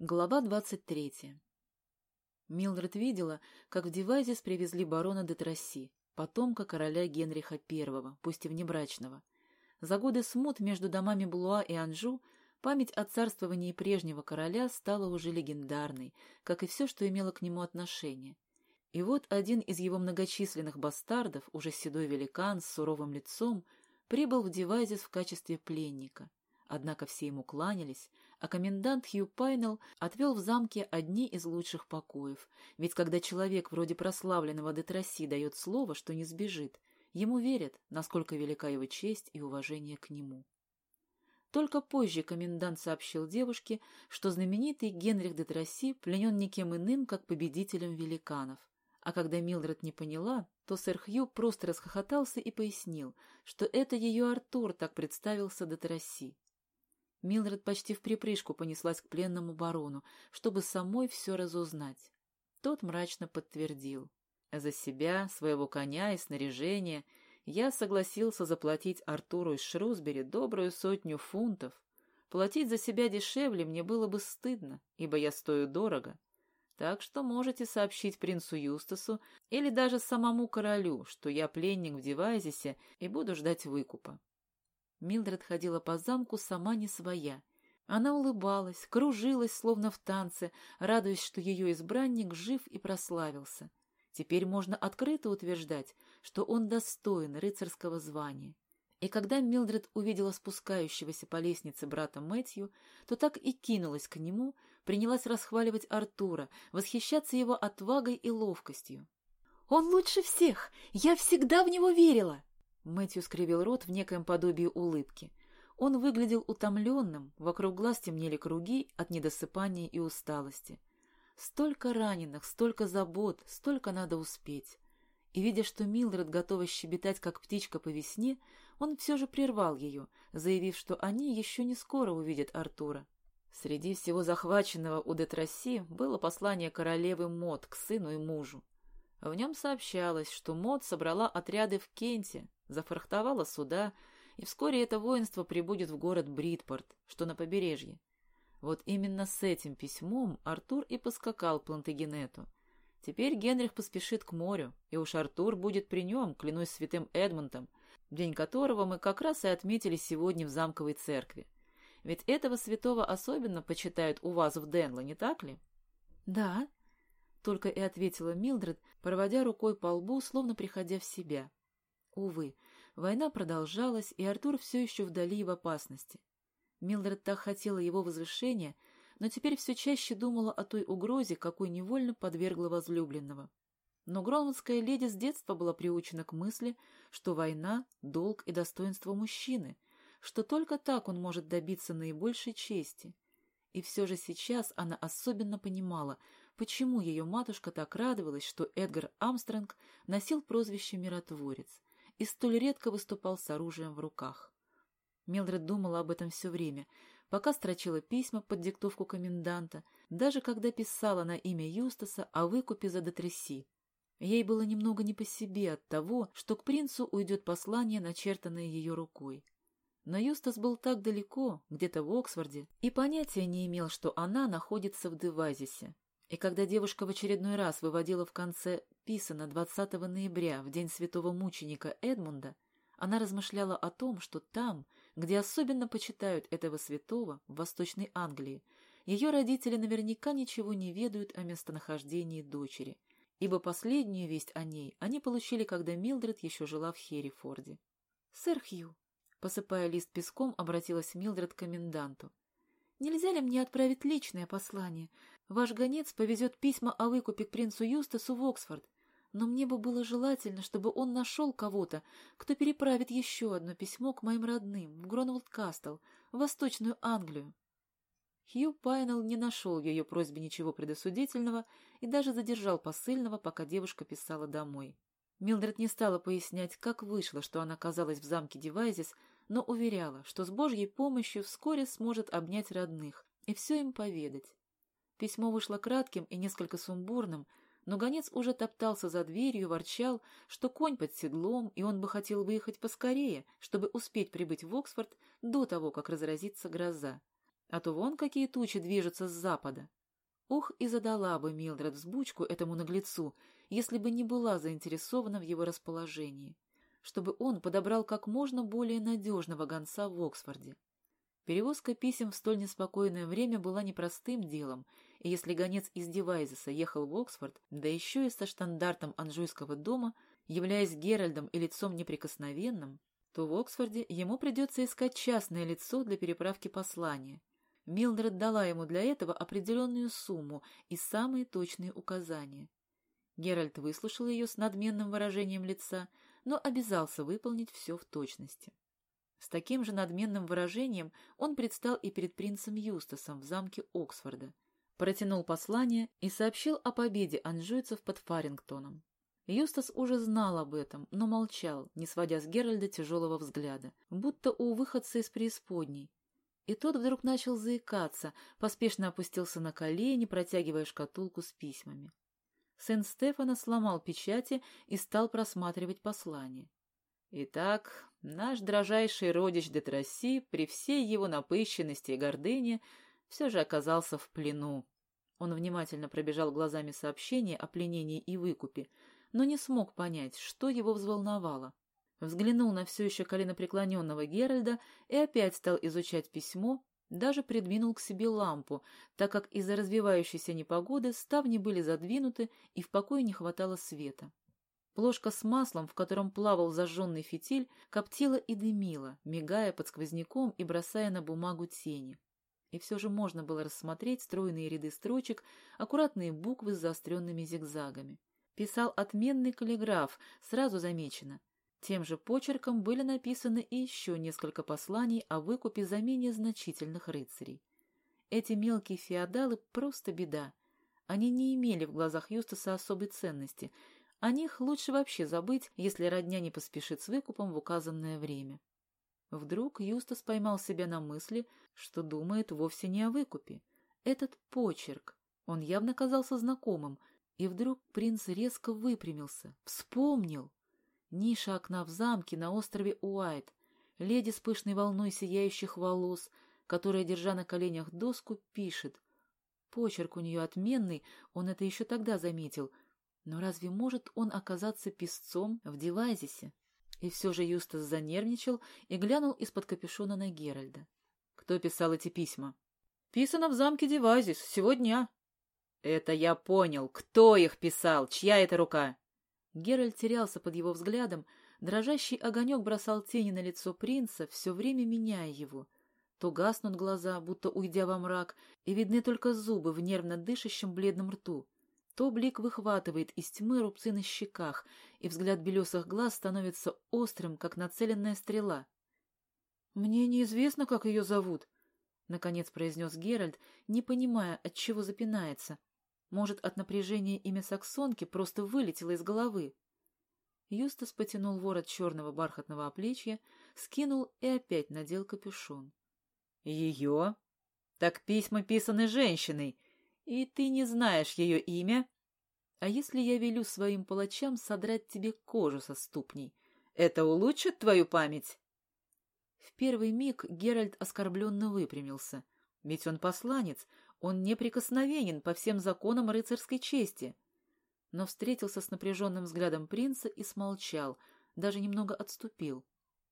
Глава двадцать третья. Милдред видела, как в Девайзис привезли барона де Тросси, потомка короля Генриха I, пусть и внебрачного. За годы смут между домами Блуа и Анжу память о царствовании прежнего короля стала уже легендарной, как и все, что имело к нему отношение. И вот один из его многочисленных бастардов, уже седой великан с суровым лицом, прибыл в Девайзис в качестве пленника. Однако все ему кланялись, а комендант Хью Пайнелл отвел в замке одни из лучших покоев, ведь когда человек вроде прославленного Детрасси дает слово, что не сбежит, ему верят, насколько велика его честь и уважение к нему. Только позже комендант сообщил девушке, что знаменитый Генрих де Тросси пленен никем иным, как победителем великанов. А когда Милдред не поняла, то сэр Хью просто расхохотался и пояснил, что это ее Артур так представился де Тросси. Милдред почти в припрыжку понеслась к пленному барону, чтобы самой все разузнать. Тот мрачно подтвердил. За себя, своего коня и снаряжение я согласился заплатить Артуру из Шрусбери добрую сотню фунтов. Платить за себя дешевле мне было бы стыдно, ибо я стою дорого. Так что можете сообщить принцу Юстасу или даже самому королю, что я пленник в Девайзисе и буду ждать выкупа. Милдред ходила по замку сама не своя. Она улыбалась, кружилась, словно в танце, радуясь, что ее избранник жив и прославился. Теперь можно открыто утверждать, что он достоин рыцарского звания. И когда Милдред увидела спускающегося по лестнице брата Мэтью, то так и кинулась к нему, принялась расхваливать Артура, восхищаться его отвагой и ловкостью. «Он лучше всех! Я всегда в него верила!» Мэтью скривил рот в некоем подобии улыбки. Он выглядел утомленным, вокруг глаз темнели круги от недосыпания и усталости. Столько раненых, столько забот, столько надо успеть. И, видя, что Милдред готова щебетать, как птичка по весне, он все же прервал ее, заявив, что они еще не скоро увидят Артура. Среди всего захваченного у Детрасси было послание королевы Мод к сыну и мужу. В нем сообщалось, что Мод собрала отряды в Кенте, зафрахтовала суда, и вскоре это воинство прибудет в город Бритпорт, что на побережье. Вот именно с этим письмом Артур и поскакал к Плантагенету. Теперь Генрих поспешит к морю, и уж Артур будет при нем, клянусь святым Эдмонтом, день которого мы как раз и отметили сегодня в замковой церкви. Ведь этого святого особенно почитают у вас в Денло, не так ли? — Да, — только и ответила Милдред, проводя рукой по лбу, словно приходя в себя. Увы, война продолжалась, и Артур все еще вдали и в опасности. Милдред так хотела его возвышения, но теперь все чаще думала о той угрозе, какой невольно подвергла возлюбленного. Но громадская леди с детства была приучена к мысли, что война — долг и достоинство мужчины, что только так он может добиться наибольшей чести. И все же сейчас она особенно понимала, почему ее матушка так радовалась, что Эдгар Амстронг носил прозвище «миротворец», и столь редко выступал с оружием в руках. Мелдред думала об этом все время, пока строчила письма под диктовку коменданта, даже когда писала на имя Юстаса о выкупе за Детресси. Ей было немного не по себе от того, что к принцу уйдет послание, начертанное ее рукой. Но Юстас был так далеко, где-то в Оксфорде, и понятия не имел, что она находится в Девазисе. И когда девушка в очередной раз выводила в конце писано 20 ноября, в день святого мученика Эдмунда, она размышляла о том, что там, где особенно почитают этого святого, в Восточной Англии, ее родители наверняка ничего не ведают о местонахождении дочери, ибо последнюю весть о ней они получили, когда Милдред еще жила в Херрифорде. «Сэр Хью», посыпая лист песком, обратилась Милдред к коменданту. «Нельзя ли мне отправить личное послание? Ваш гонец повезет письма о выкупе к принцу Юстасу в Оксфорд но мне бы было желательно, чтобы он нашел кого-то, кто переправит еще одно письмо к моим родным в Гронвуд-Кастл, в Восточную Англию. Хью Пайнелл не нашел в ее просьбе ничего предосудительного и даже задержал посыльного, пока девушка писала домой. Милдред не стала пояснять, как вышло, что она оказалась в замке Девайзис, но уверяла, что с Божьей помощью вскоре сможет обнять родных и все им поведать. Письмо вышло кратким и несколько сумбурным, но гонец уже топтался за дверью, ворчал, что конь под седлом, и он бы хотел выехать поскорее, чтобы успеть прибыть в Оксфорд до того, как разразится гроза. а то вон какие тучи движутся с запада. Ох, и задала бы Милдред взбучку этому наглецу, если бы не была заинтересована в его расположении, чтобы он подобрал как можно более надежного гонца в Оксфорде. Перевозка писем в столь неспокойное время была непростым делом, и если гонец из Девайзеса ехал в Оксфорд, да еще и со штандартом Анжуйского дома, являясь Геральдом и лицом неприкосновенным, то в Оксфорде ему придется искать частное лицо для переправки послания – Милдред дала ему для этого определенную сумму и самые точные указания. Геральт выслушал ее с надменным выражением лица, но обязался выполнить все в точности. С таким же надменным выражением он предстал и перед принцем Юстасом в замке Оксфорда, протянул послание и сообщил о победе анжуйцев под Фарингтоном. Юстас уже знал об этом, но молчал, не сводя с Геральда тяжелого взгляда, будто у выходца из преисподней, и тот вдруг начал заикаться, поспешно опустился на колени, протягивая шкатулку с письмами. Сын Стефана сломал печати и стал просматривать послание. Итак, наш дрожайший родич Детрасси при всей его напыщенности и гордыне все же оказался в плену. Он внимательно пробежал глазами сообщение о пленении и выкупе, но не смог понять, что его взволновало взглянул на все еще коленопреклоненного Геральда и опять стал изучать письмо, даже придвинул к себе лампу, так как из-за развивающейся непогоды ставни были задвинуты и в покое не хватало света. Плошка с маслом, в котором плавал зажженный фитиль, коптила и дымила, мигая под сквозняком и бросая на бумагу тени. И все же можно было рассмотреть стройные ряды строчек, аккуратные буквы с заостренными зигзагами. Писал отменный каллиграф, сразу замечено — тем же почерком были написаны и еще несколько посланий о выкупе за менее значительных рыцарей. Эти мелкие феодалы просто беда. Они не имели в глазах Юстаса особой ценности. О них лучше вообще забыть, если родня не поспешит с выкупом в указанное время. Вдруг Юстас поймал себя на мысли, что думает вовсе не о выкупе. Этот почерк, он явно казался знакомым, и вдруг принц резко выпрямился, вспомнил. Ниша окна в замке на острове Уайт, леди с пышной волной сияющих волос, которая, держа на коленях доску, пишет. Почерк у нее отменный, он это еще тогда заметил. Но разве может он оказаться писцом в девайзисе? И все же Юстас занервничал и глянул из-под капюшона на Геральда. Кто писал эти письма? Писано в замке Девайзис, сегодня. Это я понял. Кто их писал? Чья это рука? Геральт терялся под его взглядом, дрожащий огонек бросал тени на лицо принца, все время меняя его. То гаснут глаза, будто уйдя во мрак, и видны только зубы в нервно дышащем бледном рту. То блик выхватывает из тьмы рубцы на щеках, и взгляд белесых глаз становится острым, как нацеленная стрела. — Мне неизвестно, как ее зовут, — наконец произнес Геральт, не понимая, от чего запинается. Может, от напряжения имя саксонки просто вылетело из головы. Юстас потянул ворот черного бархатного оплечья, скинул и опять надел капюшон. — Ее? Так письма писаны женщиной, и ты не знаешь ее имя? А если я велю своим палачам содрать тебе кожу со ступней? Это улучшит твою память? В первый миг Геральт оскорбленно выпрямился. Ведь он посланец, он неприкосновенен по всем законам рыцарской чести. Но встретился с напряженным взглядом принца и смолчал, даже немного отступил.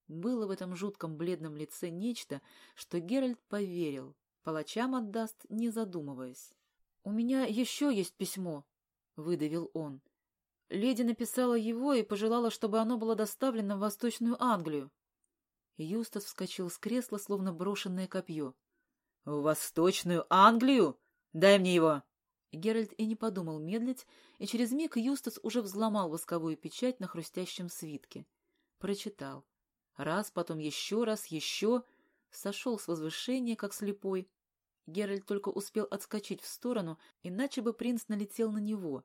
Было в этом жутком бледном лице нечто, что Геральт поверил. Палачам отдаст, не задумываясь. — У меня еще есть письмо, — выдавил он. Леди написала его и пожелала, чтобы оно было доставлено в Восточную Англию. Юстас вскочил с кресла, словно брошенное копье. «В Восточную Англию? Дай мне его!» Геральт и не подумал медлить, и через миг Юстас уже взломал восковую печать на хрустящем свитке. Прочитал. Раз, потом еще раз, еще. Сошел с возвышения, как слепой. Геральт только успел отскочить в сторону, иначе бы принц налетел на него.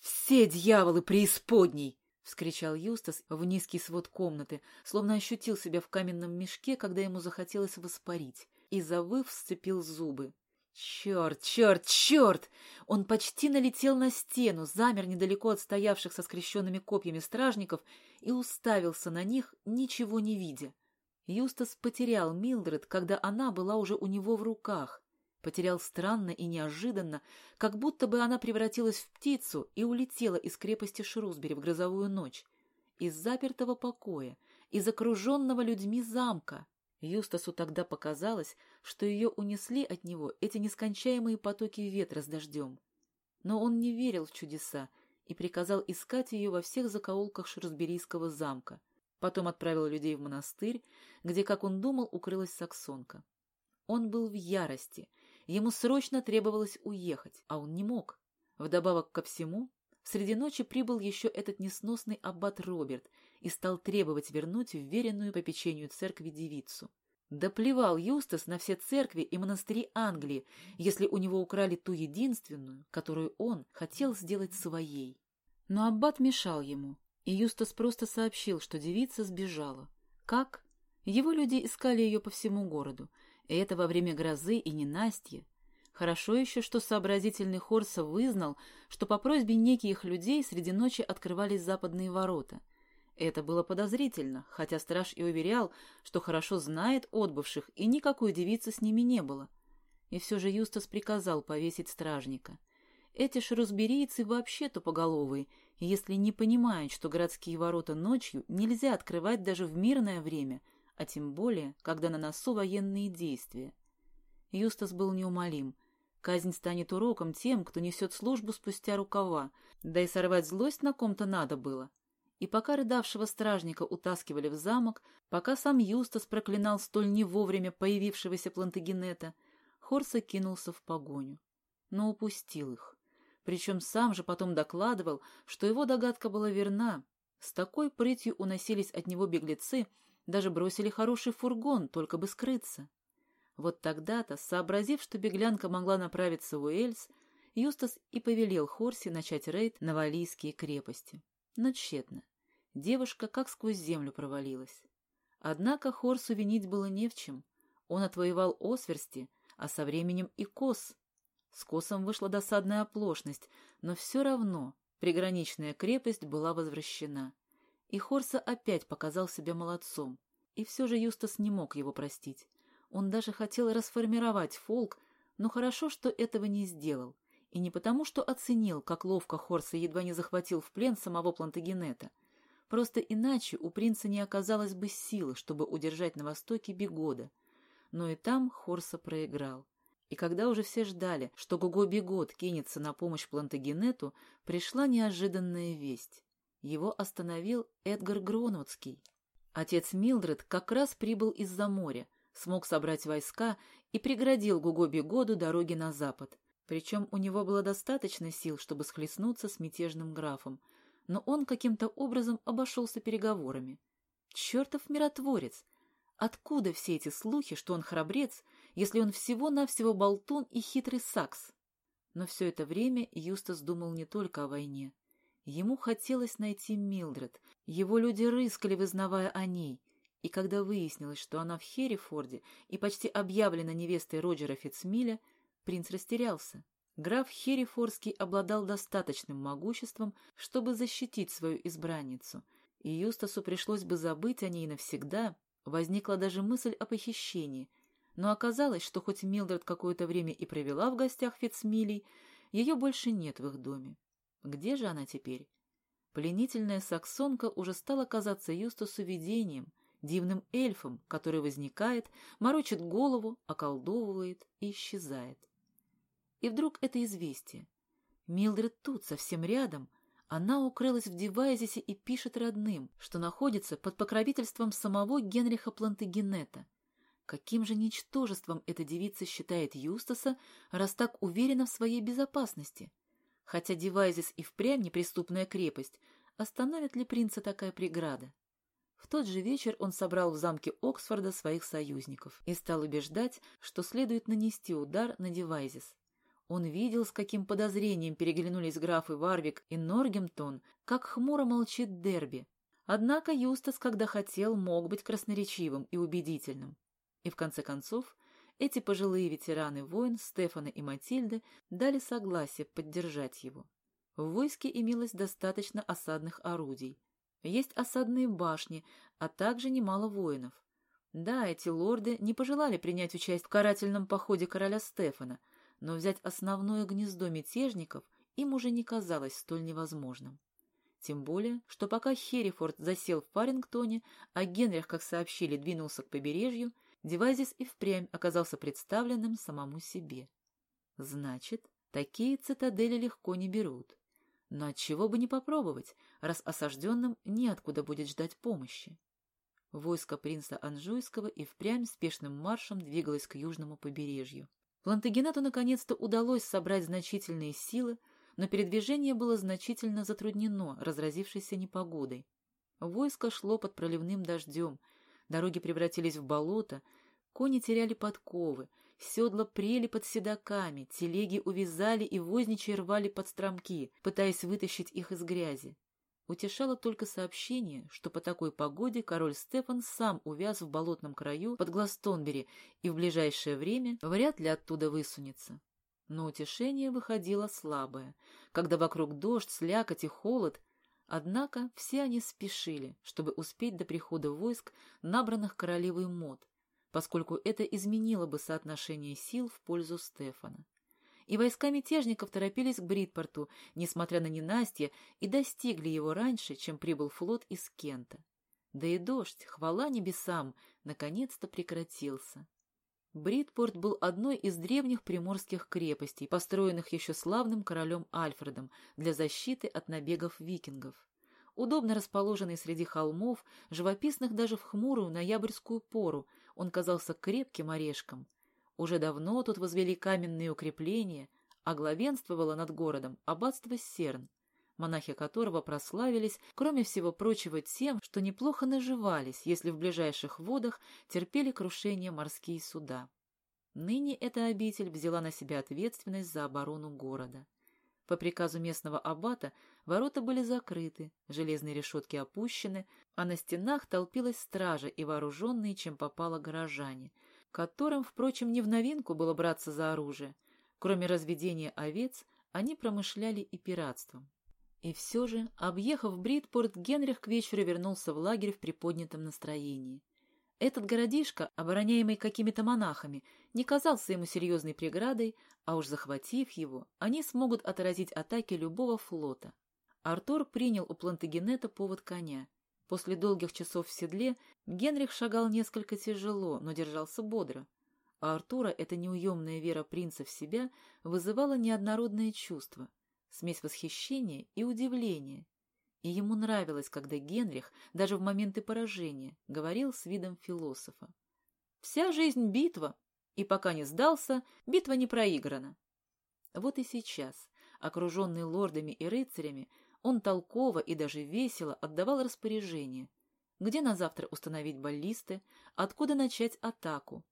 «Все дьяволы преисподней!» — вскричал Юстас в низкий свод комнаты, словно ощутил себя в каменном мешке, когда ему захотелось воспарить и, завыв, сцепил зубы. Черт, черт, черт! Он почти налетел на стену, замер недалеко от стоявших со скрещенными копьями стражников и уставился на них, ничего не видя. Юстас потерял Милдред, когда она была уже у него в руках. Потерял странно и неожиданно, как будто бы она превратилась в птицу и улетела из крепости Шрусбери в грозовую ночь. Из запертого покоя, из окруженного людьми замка. Юстасу тогда показалось, что ее унесли от него эти нескончаемые потоки ветра с дождем. Но он не верил в чудеса и приказал искать ее во всех закоулках Шрусберийского замка. Потом отправил людей в монастырь, где, как он думал, укрылась саксонка. Он был в ярости. Ему срочно требовалось уехать, а он не мог. Вдобавок ко всему, среди ночи прибыл еще этот несносный аббат Роберт и стал требовать вернуть вверенную по печенью церкви девицу. Да плевал Юстас на все церкви и монастыри Англии, если у него украли ту единственную, которую он хотел сделать своей. Но аббат мешал ему, и Юстас просто сообщил, что девица сбежала. Как? Его люди искали ее по всему городу, и это во время грозы и ненастья. Хорошо еще, что сообразительный Хорса вызнал, что по просьбе неких людей среди ночи открывались западные ворота — это было подозрительно, хотя страж и уверял, что хорошо знает отбывших, и никакой девицы с ними не было. И все же Юстас приказал повесить стражника. Эти шерузберийцы вообще тупоголовые, если не понимают, что городские ворота ночью нельзя открывать даже в мирное время, а тем более, когда на носу военные действия. Юстас был неумолим. Казнь станет уроком тем, кто несет службу спустя рукава, да и сорвать злость на ком-то надо было. И пока рыдавшего стражника утаскивали в замок, пока сам Юстас проклинал столь не вовремя появившегося Плантагенета, Хорса кинулся в погоню. Но упустил их. Причем сам же потом докладывал, что его догадка была верна. С такой прытью уносились от него беглецы, даже бросили хороший фургон, только бы скрыться. Вот тогда-то, сообразив, что беглянка могла направиться в Уэльс, Юстас и повелел Хорсе начать рейд на валийские крепости. Но тщетно. Девушка как сквозь землю провалилась. Однако Хорсу винить было не в чем. Он отвоевал Осверсти, а со временем и Кос. С Косом вышла досадная оплошность, но все равно приграничная крепость была возвращена. И Хорса опять показал себя молодцом. И все же Юстас не мог его простить. Он даже хотел расформировать фолк, но хорошо, что этого не сделал. И не потому, что оценил, как ловко Хорса едва не захватил в плен самого Плантагенета — Просто иначе у принца не оказалось бы силы, чтобы удержать на востоке Бегода. Но и там Хорса проиграл. И когда уже все ждали, что Гуго Бегод кинется на помощь Плантагенету, пришла неожиданная весть. Его остановил Эдгар Гронвудский. Отец Милдред как раз прибыл из-за моря, смог собрать войска и преградил Гуго Бегоду дороги на запад. Причем у него было достаточно сил, чтобы схлестнуться с мятежным графом, но он каким-то образом обошелся переговорами. Чертов миротворец! Откуда все эти слухи, что он храбрец, если он всего-навсего болтун и хитрый сакс? Но все это время Юстас думал не только о войне. Ему хотелось найти Милдред. Его люди рыскали, вызнавая о ней. И когда выяснилось, что она в Херрифорде и почти объявлена невестой Роджера Фитцмиля, принц растерялся. Граф Херифорский обладал достаточным могуществом, чтобы защитить свою избранницу, и Юстасу пришлось бы забыть о ней навсегда, возникла даже мысль о похищении, но оказалось, что хоть Милдред какое-то время и провела в гостях Фицмилей, ее больше нет в их доме. Где же она теперь? Пленительная саксонка уже стала казаться Юстасу видением, дивным эльфом, который возникает, морочит голову, околдовывает и исчезает. И вдруг это известие. Милдред тут, совсем рядом. Она укрылась в Девайзисе и пишет родным, что находится под покровительством самого Генриха Плантагенета. Каким же ничтожеством эта девица считает Юстаса, раз так уверена в своей безопасности? Хотя Девайзис и впрямь неприступная крепость, остановит ли принца такая преграда? В тот же вечер он собрал в замке Оксфорда своих союзников и стал убеждать, что следует нанести удар на Девайзис. Он видел, с каким подозрением переглянулись графы Варвик и Нортгемптон, как хмуро молчит Дерби. Однако Юстас, когда хотел, мог быть красноречивым и убедительным. И в конце концов, эти пожилые ветераны войн Стефана и Матильды дали согласие поддержать его. В войске имелось достаточно осадных орудий. Есть осадные башни, а также немало воинов. Да, эти лорды не пожелали принять участие в карательном походе короля Стефана, но взять основное гнездо мятежников им уже не казалось столь невозможным. Тем более, что пока Херрифорд засел в Фарингтоне, а Генрих, как сообщили, двинулся к побережью, Девайзис и впрямь оказался представленным самому себе. Значит, такие цитадели легко не берут. Но отчего бы не попробовать, раз осажденным неоткуда будет ждать помощи. Войско принца Анжуйского и впрямь спешным маршем двигалось к южному побережью. Плантагенету наконец-то удалось собрать значительные силы, но передвижение было значительно затруднено разразившейся непогодой. Войско шло под проливным дождем, дороги превратились в болото, кони теряли подковы, седла прели под седаками, телеги увязали и возничьи рвали под стромки, пытаясь вытащить их из грязи. Утешало только сообщение, что по такой погоде король Стефан сам увяз в болотном краю под Гластонбери и в ближайшее время вряд ли оттуда высунется. Но утешение выходило слабое, когда вокруг дождь, слякоть и холод, однако все они спешили, чтобы успеть до прихода войск, набранных королевой мод, поскольку это изменило бы соотношение сил в пользу Стефана и войска мятежников торопились к Бритпорту, несмотря на ненастье, и достигли его раньше, чем прибыл флот из Кента. Да и дождь, хвала небесам, наконец-то прекратился. Бритпорт был одной из древних приморских крепостей, построенных еще славным королем Альфредом для защиты от набегов викингов. Удобно расположенный среди холмов, живописных даже в хмурую ноябрьскую пору, он казался крепким орешком — уже давно тут возвели каменные укрепления, а главенствовало над городом аббатство Серн, монахи которого прославились, кроме всего прочего, тем, что неплохо наживались, если в ближайших водах терпели крушение морские суда. Ныне эта обитель взяла на себя ответственность за оборону города. По приказу местного аббата ворота были закрыты, железные решетки опущены, а на стенах толпилась стража и вооруженные, чем попало горожане, которым, впрочем, не в новинку было браться за оружие. Кроме разведения овец, они промышляли и пиратством. И все же, объехав Бритпорт, Генрих к вечеру вернулся в лагерь в приподнятом настроении. Этот городишко, обороняемый какими-то монахами, не казался ему серьезной преградой, а уж захватив его, они смогут отразить атаки любого флота. Артур принял у Плантагенета повод коня — После долгих часов в седле Генрих шагал несколько тяжело, но держался бодро. А Артура эта неуемная вера принца в себя вызывала неоднородное чувство, смесь восхищения и удивления. И ему нравилось, когда Генрих, даже в моменты поражения, говорил с видом философа. «Вся жизнь — битва, и пока не сдался, битва не проиграна». Вот и сейчас, окруженный лордами и рыцарями, он толково и даже весело отдавал распоряжение, где на завтра установить баллисты, откуда начать атаку.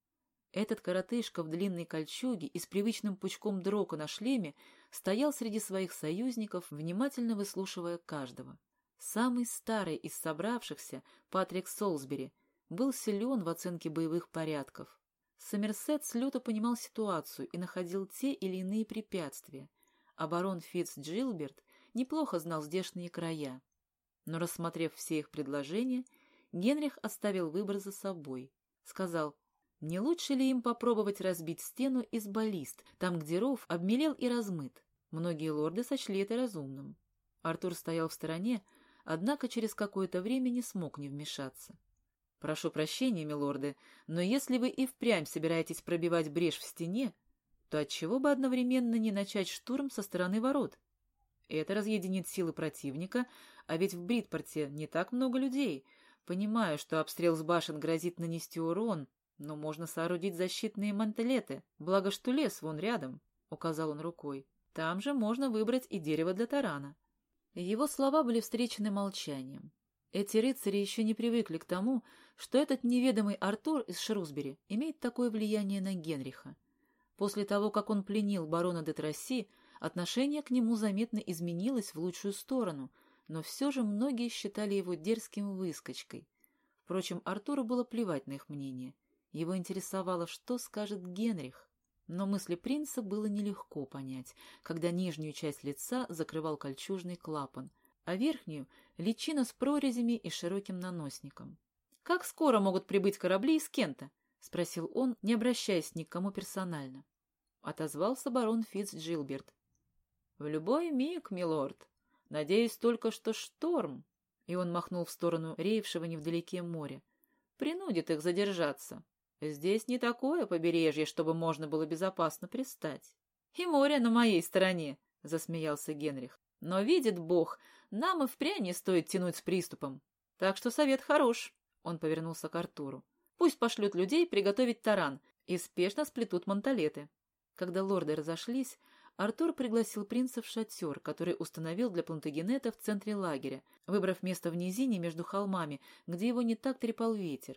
Этот коротышка в длинной кольчуге и с привычным пучком дрока на шлеме стоял среди своих союзников, внимательно выслушивая каждого. Самый старый из собравшихся, Патрик Солсбери, был силен в оценке боевых порядков. Сомерсет с люто понимал ситуацию и находил те или иные препятствия, а барон Фитц Джилберт неплохо знал здешние края. Но, рассмотрев все их предложения, Генрих оставил выбор за собой. Сказал, не лучше ли им попробовать разбить стену из баллист, там, где ров обмелел и размыт? Многие лорды сочли это разумным. Артур стоял в стороне, однако через какое-то время не смог не вмешаться. «Прошу прощения, милорды, но если вы и впрямь собираетесь пробивать брешь в стене, то отчего бы одновременно не начать штурм со стороны ворот?» Это разъединит силы противника, а ведь в Бритпорте не так много людей. Понимаю, что обстрел с башен грозит нанести урон, но можно соорудить защитные мантелеты, благо что лес вон рядом, — указал он рукой. Там же можно выбрать и дерево для тарана. Его слова были встречены молчанием. Эти рыцари еще не привыкли к тому, что этот неведомый Артур из Шрусбери имеет такое влияние на Генриха. После того, как он пленил барона де Тросси, Отношение к нему заметно изменилось в лучшую сторону, но все же многие считали его дерзким выскочкой. Впрочем, Артуру было плевать на их мнение. Его интересовало, что скажет Генрих. Но мысли принца было нелегко понять, когда нижнюю часть лица закрывал кольчужный клапан, а верхнюю — личина с прорезями и широким наносником. «Как скоро могут прибыть корабли из Кента?» — спросил он, не обращаясь ни к кому персонально. Отозвался барон Фитц Джилберт. «В любой миг, милорд. Надеюсь только, что шторм...» И он махнул в сторону реевшего невдалеке моря. «Принудит их задержаться. Здесь не такое побережье, чтобы можно было безопасно пристать. И море на моей стороне, — засмеялся Генрих. Но видит Бог, нам и впрямь не стоит тянуть с приступом. Так что совет хорош. Он повернулся к Артуру. Пусть пошлют людей приготовить таран и спешно сплетут манталеты. Когда лорды разошлись, Артур пригласил принца в шатер, который установил для Плантагенета в центре лагеря, выбрав место в низине между холмами, где его не так трепал ветер.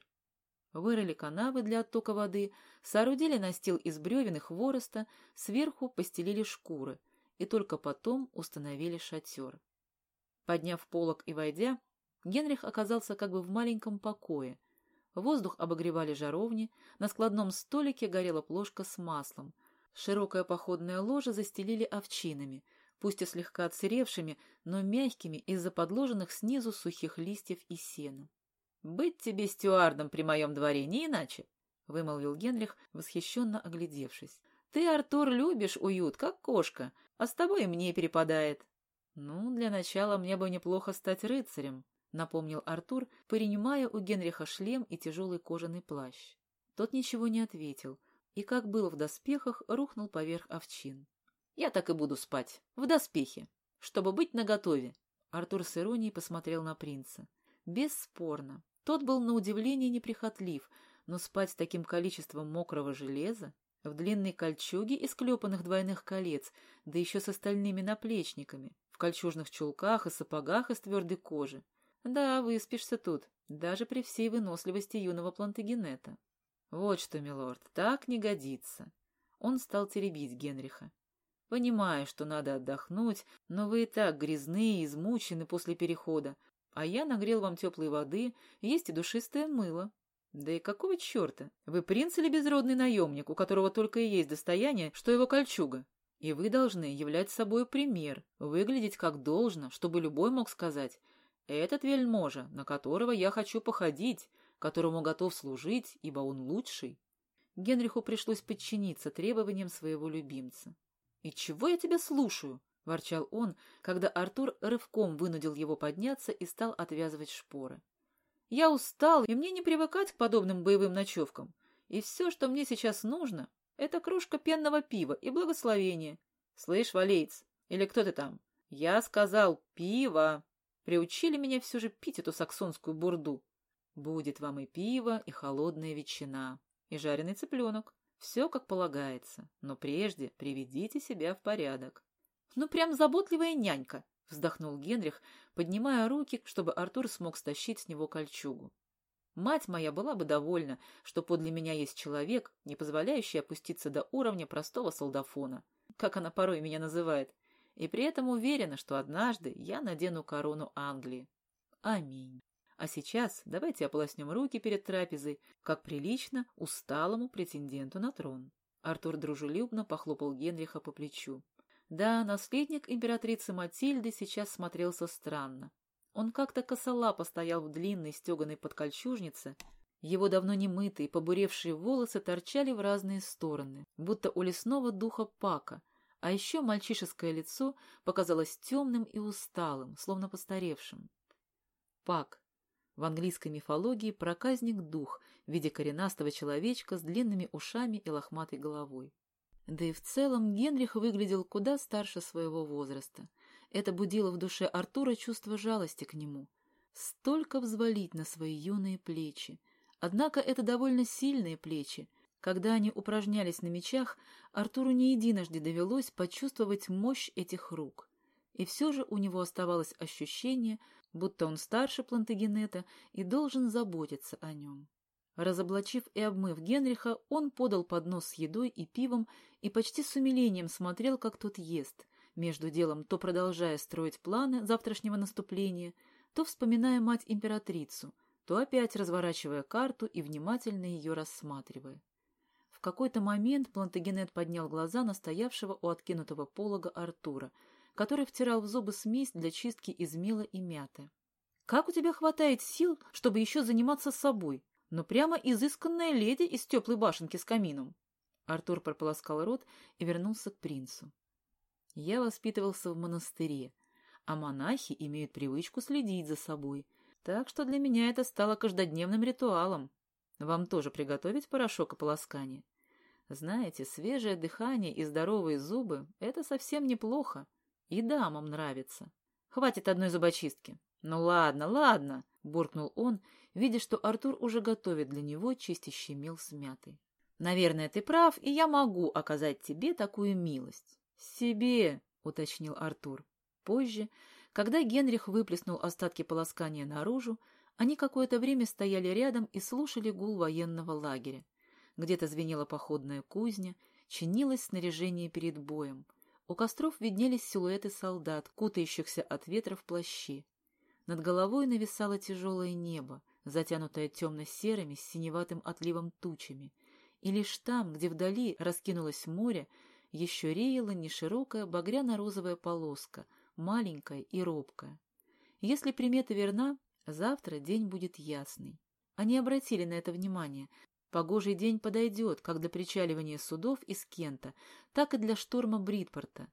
Вырыли канавы для оттока воды, соорудили настил из бревен и хвороста, сверху постелили шкуры и только потом установили шатер. Подняв полог и войдя, Генрих оказался как бы в маленьком покое. Воздух обогревали жаровни, на складном столике горела плошка с маслом. Широкое походное ложе застелили овчинами, пусть и слегка отсыревшими, но мягкими из-за подложенных снизу сухих листьев и сена. «Быть тебе стюардом при моем дворе, не иначе», — вымолвил Генрих, восхищенно оглядевшись. «Ты, Артур, любишь уют, как кошка, а с тобой мне перепадает». «Ну, для начала мне бы неплохо стать рыцарем», — напомнил Артур, принимая у Генриха шлем и тяжелый кожаный плащ. Тот ничего не ответил, и, как был в доспехах, рухнул поверх овчин. «Я так и буду спать, в доспехе, чтобы быть наготове». Артур с иронией посмотрел на принца. Бесспорно, тот был на удивление неприхотлив, но спать с таким количеством мокрого железа, в длинной кольчуге из клепанных двойных колец, да еще с остальными наплечниками, в кольчужных чулках и сапогах из твердой кожи. Да, выспишься тут, даже при всей выносливости юного плантагенета. Вот что, милорд, так не годится. Он стал теребить Генриха. Понимаю, что надо отдохнуть, но вы и так грязные и измучены после перехода, а я нагрел вам теплой воды, есть и душистое мыло. Да и какого черта? Вы принц или безродный наемник, у которого только и есть достояние, что его кольчуга? И вы должны являть собой пример, выглядеть как должно, чтобы любой мог сказать «Этот вельможа, на которого я хочу походить, которому готов служить, ибо он лучший». Генриху пришлось подчиниться требованиям своего любимца. «И чего я тебя слушаю?» — ворчал он, когда Артур рывком вынудил его подняться и стал отвязывать шпоры. «Я устал, и мне не привыкать к подобным боевым ночевкам. И все, что мне сейчас нужно, — это кружка пенного пива и благословение. Слышь, валейц, или кто ты там? Я сказал пиво. Приучили меня все же пить эту саксонскую бурду. Будет вам и пиво, и холодная ветчина, и жареный цыпленок. Все как полагается, но прежде приведите себя в порядок. «Ну, прям заботливая нянька», — вздохнул Генрих, поднимая руки, чтобы Артур смог стащить с него кольчугу. «Мать моя была бы довольна, что подле меня есть человек, не позволяющий опуститься до уровня простого солдафона, как она порой меня называет, и при этом уверена, что однажды я надену корону Англии. Аминь. А сейчас давайте ополоснем руки перед трапезой, как прилично усталому претенденту на трон». Артур дружелюбно похлопал Генриха по плечу. Да, наследник императрицы Матильды сейчас смотрелся странно. Он как-то косолапо стоял в длинной стеганой подкольчужнице, его давно не мытые, побуревшие волосы торчали в разные стороны, будто у лесного духа Пака, а еще мальчишеское лицо показалось темным и усталым, словно постаревшим. Пак. В английской мифологии проказник-дух в виде коренастого человечка с длинными ушами и лохматой головой. Да и в целом Генрих выглядел куда старше своего возраста. Это будило в душе Артура чувство жалости к нему. Столько взвалить на свои юные плечи. Однако это довольно сильные плечи. Когда они упражнялись на мечах, Артуру не единожды довелось почувствовать мощь этих рук. И все же у него оставалось ощущение, будто он старше Плантагенета и должен заботиться о нем. Разоблачив и обмыв Генриха, он подал поднос с едой и пивом и почти с умилением смотрел, как тот ест, между делом то продолжая строить планы завтрашнего наступления, то вспоминая мать-императрицу, то опять разворачивая карту и внимательно ее рассматривая. В какой-то момент Плантагенет поднял глаза на стоявшего у откинутого полога Артура, который втирал в зубы смесь для чистки из мела и мяты. Как у тебя хватает сил, чтобы еще заниматься собой? Ну, прямо изысканная леди из теплой башенки с камином. Артур прополоскал рот и вернулся к принцу. Я воспитывался в монастыре, а монахи имеют привычку следить за собой, так что для меня это стало каждодневным ритуалом. Вам тоже приготовить порошок ополоскания? Знаете, свежее дыхание и здоровые зубы — это совсем неплохо. И дамам нравится. Хватит одной зубочистки. Ну ладно, ладно, — буркнул он, видя, что Артур уже готовит для него чистящий мел с мятой. Наверное, ты прав, и я могу оказать тебе такую милость. Себе, — уточнил Артур. Позже, когда Генрих выплеснул остатки полоскания наружу, они какое-то время стояли рядом и слушали гул военного лагеря. Где-то звенела походная кузня, чинилось снаряжение перед боем. У костров виднелись силуэты солдат, кутающихся от ветра в плащи. Над головой нависало тяжелое небо, затянутое темно-серыми с синеватым отливом тучами, и лишь там, где вдали раскинулось море, еще реяла неширокая багряно-розовая полоска, маленькая и робкая. Если примета верна, завтра день будет ясный. Они обратили на это внимание, Погожий день подойдет как для причаливания судов из Кента, так и для штурма Бритпорта.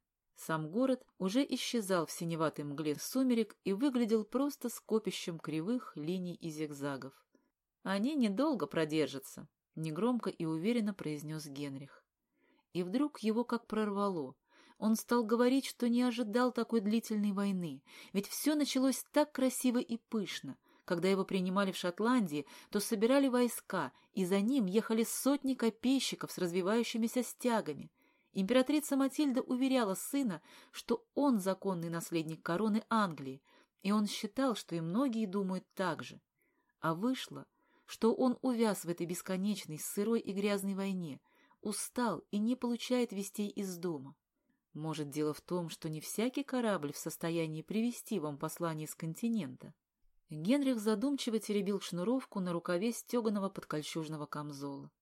Сам город уже исчезал в синеватой мгле сумерек и выглядел просто скопищем кривых линий и зигзагов. «Они недолго продержатся», — негромко и уверенно произнес Генрих. И вдруг его как прорвало. Он стал говорить, что не ожидал такой длительной войны, ведь все началось так красиво и пышно — когда его принимали в Шотландии, то собирали войска, и за ним ехали сотни копейщиков с развивающимися стягами. Императрица Матильда уверяла сына, что он законный наследник короны Англии, и он считал, что и многие думают так же. А вышло, что он увяз в этой бесконечной, сырой и грязной войне, устал и не получает вестей из дома. Может, дело в том, что не всякий корабль в состоянии привести вам послание с континента. Генрих задумчиво теребил шнуровку на рукаве стеганого подкольчужного камзола.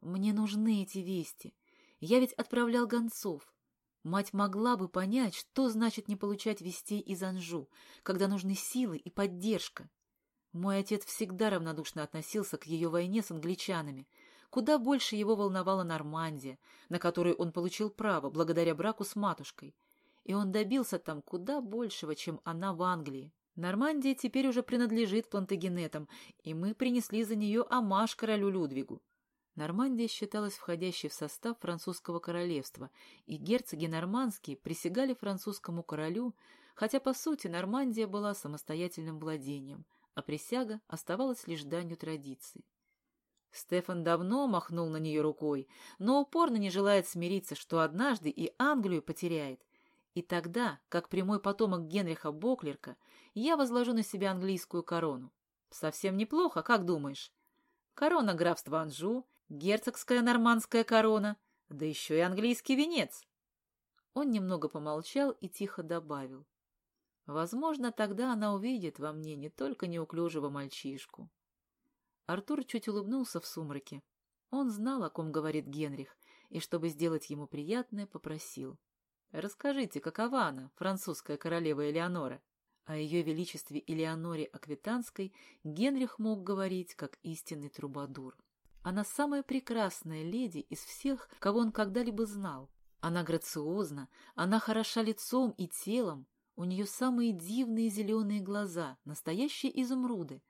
«Мне нужны эти вести. Я ведь отправлял гонцов. Мать могла бы понять, что значит не получать вестей из Анжу, когда нужны силы и поддержка. Мой отец всегда равнодушно относился к ее войне с англичанами. Куда больше его волновала Нормандия, на которую он получил право благодаря браку с матушкой. И он добился там куда большего, чем она в Англии. Нормандия теперь уже принадлежит плантагенетам, и мы принесли за нее амаш королю Людвигу. Нормандия считалась входящей в состав французского королевства, и герцоги нормандские присягали французскому королю, хотя, по сути, Нормандия была самостоятельным владением, а присяга оставалась лишь данью традиции. Стефан давно махнул на нее рукой, но упорно не желает смириться, что однажды и Англию потеряет, и тогда, как прямой потомок Генриха Боклерка, я возложу на себя английскую корону. Совсем неплохо, как думаешь? Корона графства Анжу, герцогская нормандская корона, да еще и английский венец. Он немного помолчал и тихо добавил. Возможно, тогда она увидит во мне не только неуклюжего мальчишку. Артур чуть улыбнулся в сумраке. Он знал, о ком говорит Генрих, и, чтобы сделать ему приятное, попросил. Расскажите, какова она, французская королева Элеонора? О ее величестве Элеоноре Аквитанской Генрих мог говорить как истинный трубадур. Она самая прекрасная леди из всех, кого он когда-либо знал. Она грациозна, она хороша лицом и телом, у нее самые дивные зеленые глаза, настоящие изумруды.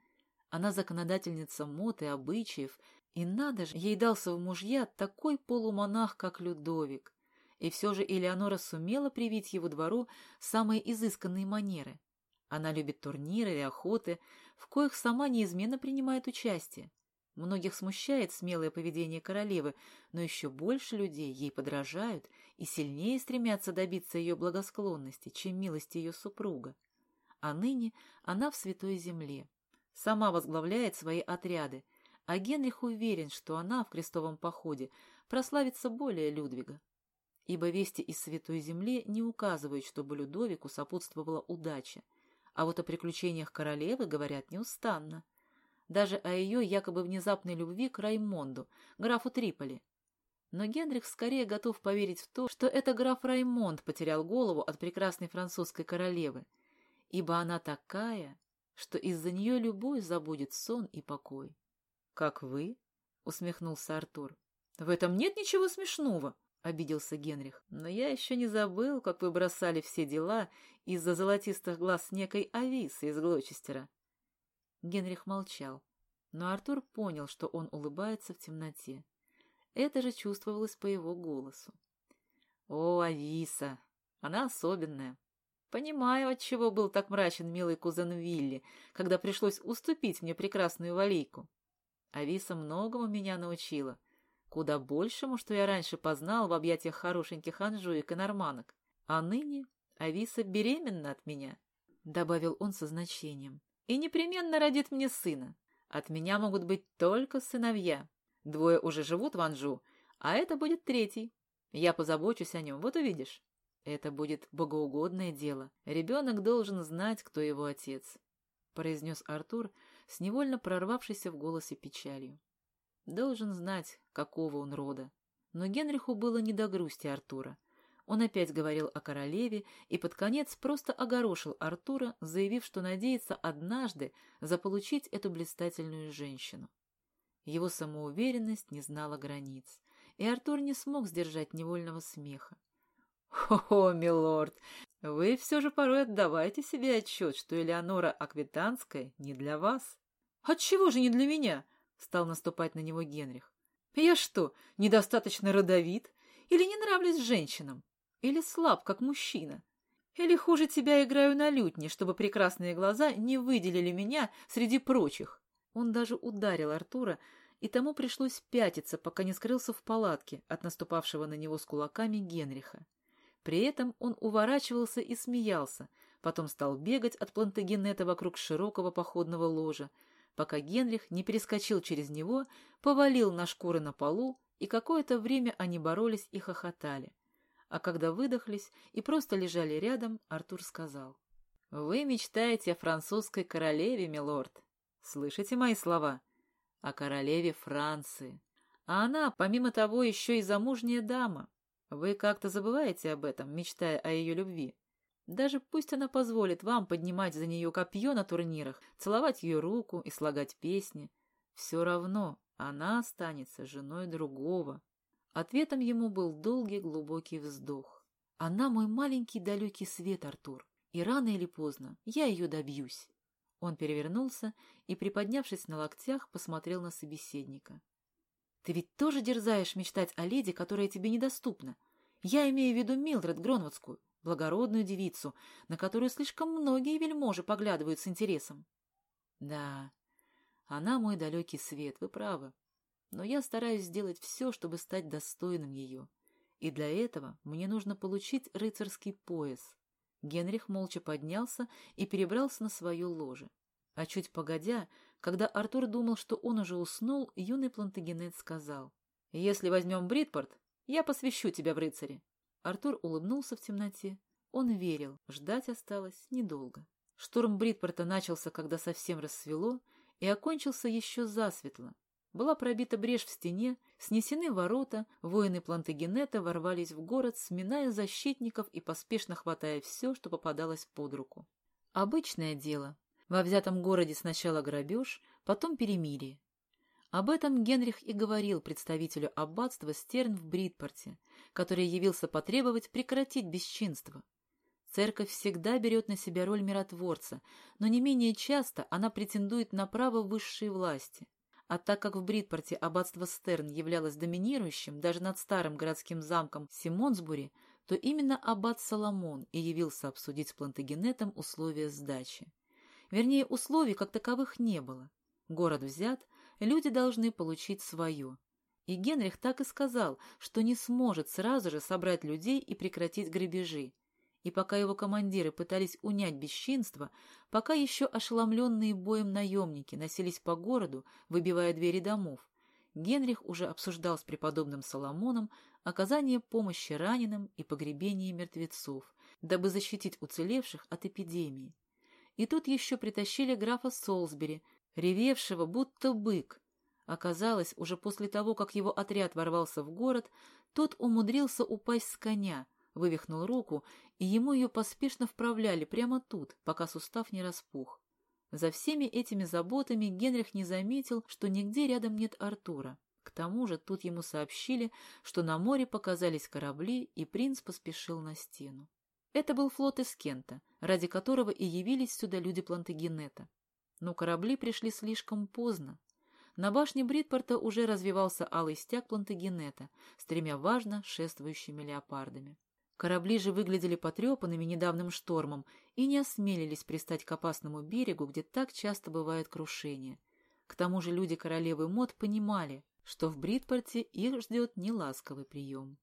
Она законодательница мод и обычаев, и надо же, ей дался в мужья такой полумонах, как Людовик. И все же Элеонора сумела привить его двору самые изысканные манеры. Она любит турниры и охоты, в коих сама неизменно принимает участие. Многих смущает смелое поведение королевы, но еще больше людей ей подражают и сильнее стремятся добиться ее благосклонности, чем милости ее супруга. А ныне она в Святой Земле. Сама возглавляет свои отряды, а Генрих уверен, что она в крестовом походе прославится более Людвига ибо вести из Святой Земли не указывают, чтобы Людовику сопутствовала удача, а вот о приключениях королевы говорят неустанно. Даже о ее якобы внезапной любви к Раймонду, графу Триполи. Но Генрих скорее готов поверить в то, что это граф Раймонд потерял голову от прекрасной французской королевы, ибо она такая, что из-за нее любой забудет сон и покой. — Как вы? — усмехнулся Артур. — В этом нет ничего смешного, — обиделся Генрих. — Но я еще не забыл, как вы бросали все дела из-за золотистых глаз некой Ависы из Глочестера. Генрих молчал, но Артур понял, что он улыбается в темноте. Это же чувствовалось по его голосу. «О, Ависа! Она особенная. Понимаю, отчего был так мрачен милый кузен Вилли, когда пришлось уступить мне прекрасную валейку. Ависа многому меня научила, куда большему, что я раньше познал в объятиях хорошеньких анжуек и норманок. А ныне Ависа беременна от меня», — добавил он со значением, — «и непременно родит мне сына. От меня могут быть только сыновья. Двое уже живут в Анжу, а это будет третий. Я позабочусь о нем, вот увидишь». Это будет богоугодное дело. Ребенок должен знать, кто его отец, — произнес Артур с невольно прорвавшейся в голосе печалью. Должен знать, какого он рода. Но Генриху было не до грусти Артура. Он опять говорил о королеве и под конец просто огорошил Артура, заявив, что надеется однажды заполучить эту блистательную женщину. Его самоуверенность не знала границ, и Артур не смог сдержать невольного смеха. «О, милорд, вы все же порой отдавайте себе отчет, что Элеонора Аквитанская не для вас». «Отчего же не для меня?» — стал наступать на него Генрих. «Я что, недостаточно родовит? Или не нравлюсь женщинам? Или слаб, как мужчина? Или хуже тебя играю на лютне, чтобы прекрасные глаза не выделили меня среди прочих?» Он даже ударил Артура, и тому пришлось пятиться, пока не скрылся в палатке от наступавшего на него с кулаками Генриха. При этом он уворачивался и смеялся, потом стал бегать от Плантагенета вокруг широкого походного ложа, пока Генрих не перескочил через него, повалил на шкуры на полу, и какое-то время они боролись и хохотали. А когда выдохлись и просто лежали рядом, Артур сказал. — Вы мечтаете о французской королеве, милорд. Слышите мои слова? О королеве Франции. А она, помимо того, еще и замужняя дама. Вы как-то забываете об этом, мечтая о ее любви. Даже пусть она позволит вам поднимать за нее копье на турнирах, целовать ее руку и слагать песни. Все равно она останется женой другого. Ответом ему был долгий глубокий вздох. Она мой маленький далекий свет, Артур, и рано или поздно я ее добьюсь. Он перевернулся и, приподнявшись на локтях, посмотрел на собеседника. Ты ведь тоже дерзаешь мечтать о леди, которая тебе недоступна. Я имею в виду Милдред Гронвудскую, благородную девицу, на которую слишком многие вельможи поглядывают с интересом. Да, она мой далекий свет, вы правы. Но я стараюсь сделать все, чтобы стать достойным ее. И для этого мне нужно получить рыцарский пояс. Генрих молча поднялся и перебрался на свое ложе. А чуть погодя, когда Артур думал, что он уже уснул, юный Плантагенет сказал, «Если возьмем Бритпорт, я посвящу тебя в рыцаре». Артур улыбнулся в темноте. Он верил, ждать осталось недолго. Штурм Бритпорта начался, когда совсем рассвело, и окончился еще засветло. Была пробита брешь в стене, снесены ворота, воины Плантагенета ворвались в город, сминая защитников и поспешно хватая все, что попадалось под руку. Обычное дело, во взятом городе сначала грабеж, потом перемирие. Об этом Генрих и говорил представителю аббатства Стерн в Бритпорте, который явился потребовать прекратить бесчинство. Церковь всегда берет на себя роль миротворца, но не менее часто она претендует на право высшей власти. А так как в Бритпорте аббатство Стерн являлось доминирующим даже над старым городским замком Симонсбури, то именно аббат Соломон и явился обсудить с Плантагенетом условия сдачи. Вернее, условий как таковых не было. Город взят, люди должны получить свое. И Генрих так и сказал, что не сможет сразу же собрать людей и прекратить грабежи. И пока его командиры пытались унять бесчинство, пока еще ошеломленные боем наемники носились по городу, выбивая двери домов, Генрих уже обсуждал с преподобным Соломоном оказание помощи раненым и погребение мертвецов, дабы защитить уцелевших от эпидемии. И тут еще притащили графа Солсбери, ревевшего, будто бык. Оказалось, уже после того, как его отряд ворвался в город, тот умудрился упасть с коня, вывихнул руку, и ему ее поспешно вправляли прямо тут, пока сустав не распух. За всеми этими заботами Генрих не заметил, что нигде рядом нет Артура. К тому же тут ему сообщили, что на море показались корабли, и принц поспешил на стену. Это был флот из Кента, ради которого и явились сюда люди Плантагенета. Но корабли пришли слишком поздно. На башне Бритпорта уже развивался алый стяг Плантагенета с тремя важно шествующими леопардами. Корабли же выглядели потрепанными недавним штормом и не осмелились пристать к опасному берегу, где так часто бывает крушение. К тому же люди королевы Мод понимали, что в Бритпорте их ждет неласковый прием.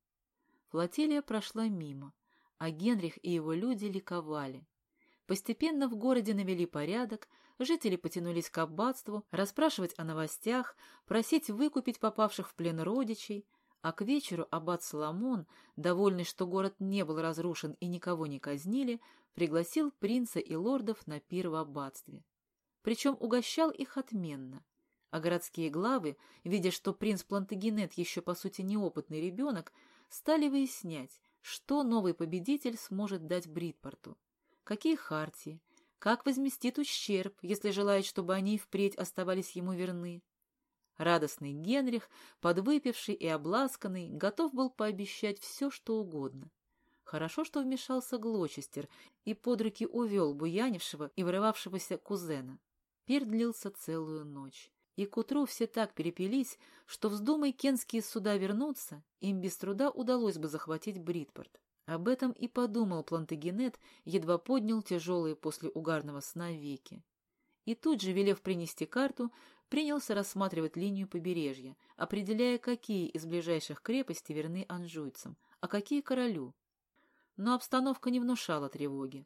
Флотилия прошла мимо, а Генрих и его люди ликовали. Постепенно в городе навели порядок, жители потянулись к аббатству, расспрашивать о новостях, просить выкупить попавших в плен родичей, а к вечеру аббат Соломон, довольный, что город не был разрушен и никого не казнили, пригласил принца и лордов на пир в аббатстве. Причем угощал их отменно. А городские главы, видя, что принц Плантагенет еще по сути неопытный ребенок, стали выяснять, что новый победитель сможет дать Бритпорту, какие хартии, как возместит ущерб, если желает, чтобы они впредь оставались ему верны. Радостный Генрих, подвыпивший и обласканный, готов был пообещать все, что угодно. Хорошо, что вмешался Глочестер и под руки увел буянившего и вырывавшегося кузена. Пир длился целую ночь. И к утру все так перепились, что, вздумай кенские суда вернуться, им без труда удалось бы захватить Бритпорт. Об этом и подумал Плантагенет, едва поднял тяжелые после угарного сна веки. И тут же, велев принести карту, принялся рассматривать линию побережья, определяя, какие из ближайших крепостей верны анжуйцам, а какие королю. Но обстановка не внушала тревоги.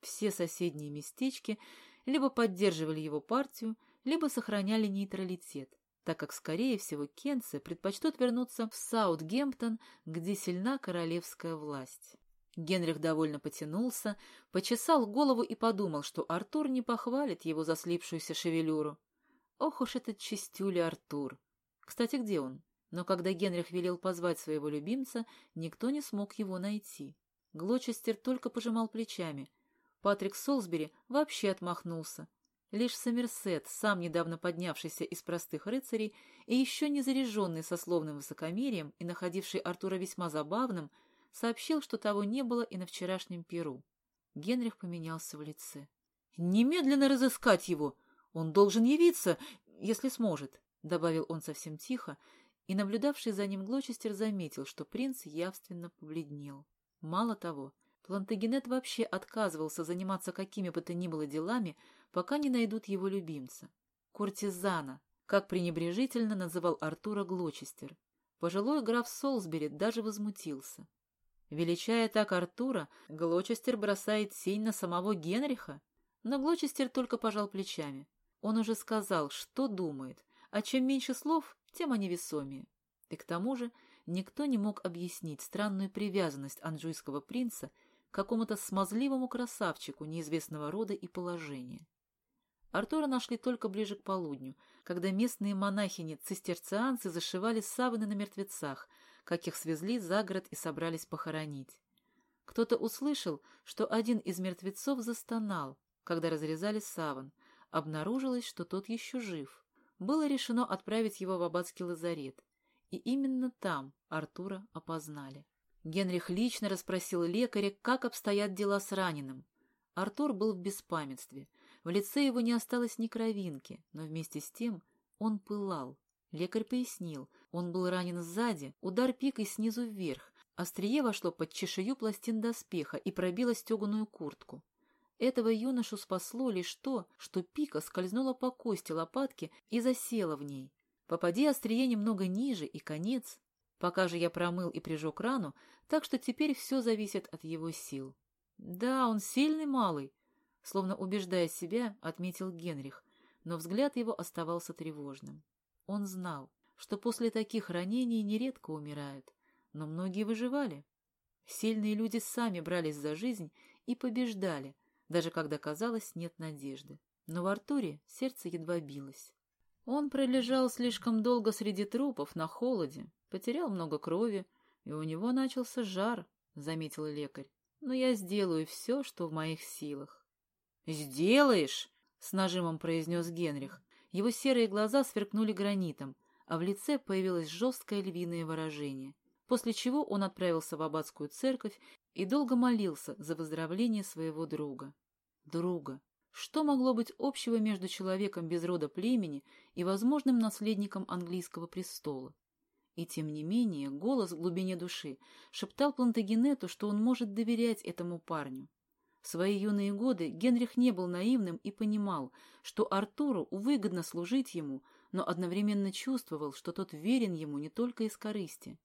Все соседние местечки либо поддерживали его партию, либо сохраняли нейтралитет, так как, скорее всего, кенцы предпочтут вернуться в Саутгемптон, где сильна королевская власть. Генрих довольно потянулся, почесал голову и подумал, что Артур не похвалит его за слипшуюся шевелюру. Ох уж этот чистюля Артур! Кстати, где он? Но когда Генрих велел позвать своего любимца, никто не смог его найти. Глочестер только пожимал плечами. Патрик Солсбери вообще отмахнулся. Лишь Сомерсет, сам недавно поднявшийся из простых рыцарей и еще не заряженный сословным высокомерием и находивший Артура весьма забавным, сообщил, что того не было и на вчерашнем Перу. Генрих поменялся в лице. «Немедленно разыскать его! Он должен явиться, если сможет», — добавил он совсем тихо, и наблюдавший за ним Глочестер заметил, что принц явственно побледнел. Мало того, Плантагенет вообще отказывался заниматься какими бы то ни было делами, пока не найдут его любимца. Куртизана, как пренебрежительно называл Артура Глочестер. Пожилой граф Солсбери даже возмутился. Величая так Артура, Глочестер бросает сень на самого Генриха, но Глочестер только пожал плечами. Он уже сказал, что думает, а чем меньше слов, тем они весомее. И к тому же никто не мог объяснить странную привязанность анжуйского принца к какому-то смазливому красавчику неизвестного рода и положения. Артура нашли только ближе к полудню, когда местные монахини-цистерцианцы зашивали саваны на мертвецах, как их свезли за город и собрались похоронить. Кто-то услышал, что один из мертвецов застонал, когда разрезали саван, Обнаружилось, что тот еще жив. Было решено отправить его в аббатский лазарет. И именно там Артура опознали. Генрих лично расспросил лекаря, как обстоят дела с раненым. Артур был в беспамятстве. В лице его не осталось ни кровинки, но вместе с тем он пылал. Лекарь пояснил, он был ранен сзади, удар пикой снизу вверх, острие вошло под чешую пластин доспеха и пробило стеганую куртку. Этого юношу спасло лишь то, что пика скользнула по кости лопатки и засела в ней. Попади острие немного ниже, и конец. Пока же я промыл и прижег рану, так что теперь все зависит от его сил. Да, он сильный малый, словно убеждая себя, отметил Генрих, но взгляд его оставался тревожным. Он знал, что после таких ранений нередко умирают, но многие выживали. Сильные люди сами брались за жизнь и побеждали, даже когда казалось нет надежды. Но в Артуре сердце едва билось. Он пролежал слишком долго среди трупов на холоде, потерял много крови, и у него начался жар, — заметил лекарь. Но я сделаю все, что в моих силах. — Сделаешь? — с нажимом произнес Генрих. Его серые глаза сверкнули гранитом, а в лице появилось жесткое львиное выражение, после чего он отправился в аббатскую церковь и долго молился за выздоровление своего друга. Друга. Что могло быть общего между человеком без рода племени и возможным наследником английского престола? И тем не менее голос в глубине души шептал Плантагенету, что он может доверять этому парню. В свои юные годы Генрих не был наивным и понимал, что Артуру выгодно служить ему, но одновременно чувствовал, что тот верен ему не только из корысти.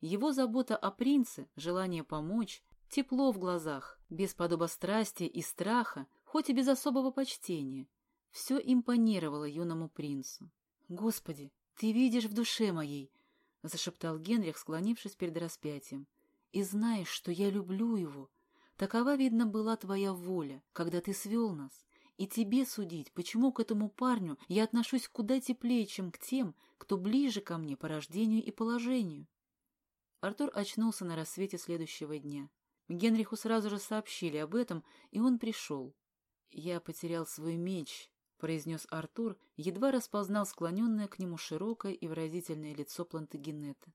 Его забота о принце, желание помочь, тепло в глазах, без подобострастия и страха, хоть и без особого почтения, все импонировало юному принцу. «Господи, ты видишь в душе моей!» — зашептал Генрих, склонившись перед распятием. «И знаешь, что я люблю его, Такова, видно, была твоя воля, когда ты свел нас. И тебе судить, почему к этому парню я отношусь куда теплее, чем к тем, кто ближе ко мне по рождению и положению. Артур очнулся на рассвете следующего дня. Генриху сразу же сообщили об этом, и он пришел. «Я потерял свой меч», — произнес Артур, едва распознал склоненное к нему широкое и выразительное лицо Плантагенета.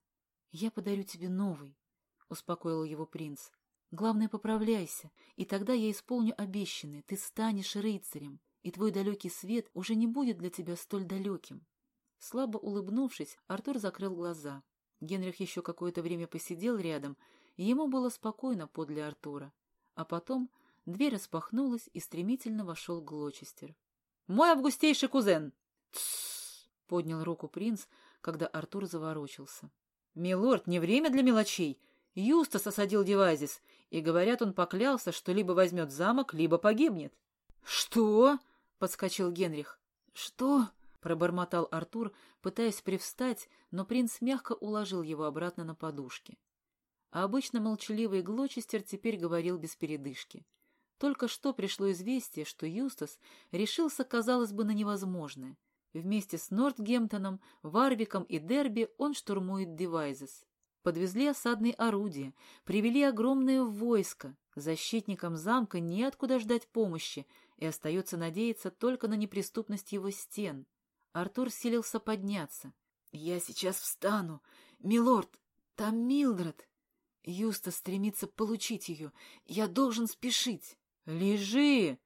«Я подарю тебе новый», — успокоил его принц. Главное, поправляйся, и тогда я исполню обещанное. Ты станешь рыцарем, и твой далекий свет уже не будет для тебя столь далеким. Слабо улыбнувшись, Артур закрыл глаза. Генрих еще какое-то время посидел рядом, ему было спокойно подле Артура. А потом дверь распахнулась, и стремительно вошел Глочестер. «Мой августейший кузен!» «Тссс!» — поднял руку принц, когда Артур заворочился. «Милорд, не время для мелочей!» Юстас осадил Девайзис, и, говорят, он поклялся, что либо возьмет замок, либо погибнет. — Что? — подскочил Генрих. — Что? — пробормотал Артур, пытаясь привстать, но принц мягко уложил его обратно на подушки. А обычно молчаливый Глочестер теперь говорил без передышки. Только что пришло известие, что Юстас решился, казалось бы, на невозможное. Вместе с Нортгемптоном, Варвиком и Дерби он штурмует Девайзес. Подвезли осадные орудия, привели огромное войско. Защитникам замка неоткуда ждать помощи, и остается надеяться только на неприступность его стен. Артур силился подняться. «Я сейчас встану. Милорд, там Милдред. Юста стремится получить ее. Я должен спешить». «Лежи!»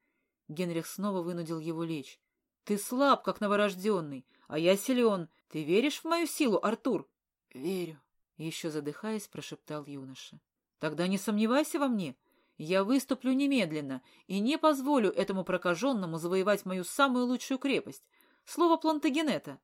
Генрих снова вынудил его лечь. «Ты слаб, как новорожденный, а я силен. Ты веришь в мою силу, Артур?» «Верю». Еще задыхаясь, прошептал юноша. «Тогда не сомневайся во мне. Я выступлю немедленно и не позволю этому прокаженному завоевать мою самую лучшую крепость. Слово Плантагенета».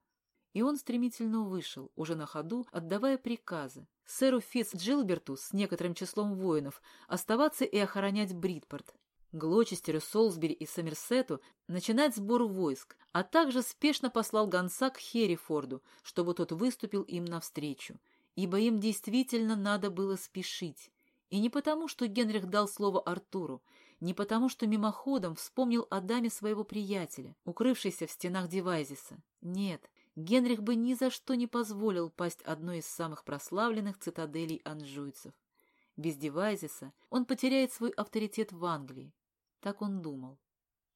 И он стремительно вышел, уже на ходу, отдавая приказы. Сэру Фитц Джилберту с некоторым числом воинов оставаться и охранять Бритпорт. Глочестеру, Солсбери и Сомерсету начинать сбор войск, а также спешно послал гонца к Херрифорду, чтобы тот выступил им навстречу ибо им действительно надо было спешить. И не потому, что Генрих дал слово Артуру, не потому, что мимоходом вспомнил о даме своего приятеля, укрывшейся в стенах Девайзиса. Нет, Генрих бы ни за что не позволил пасть одной из самых прославленных цитаделей анжуйцев. Без Девайзиса он потеряет свой авторитет в Англии. Так он думал.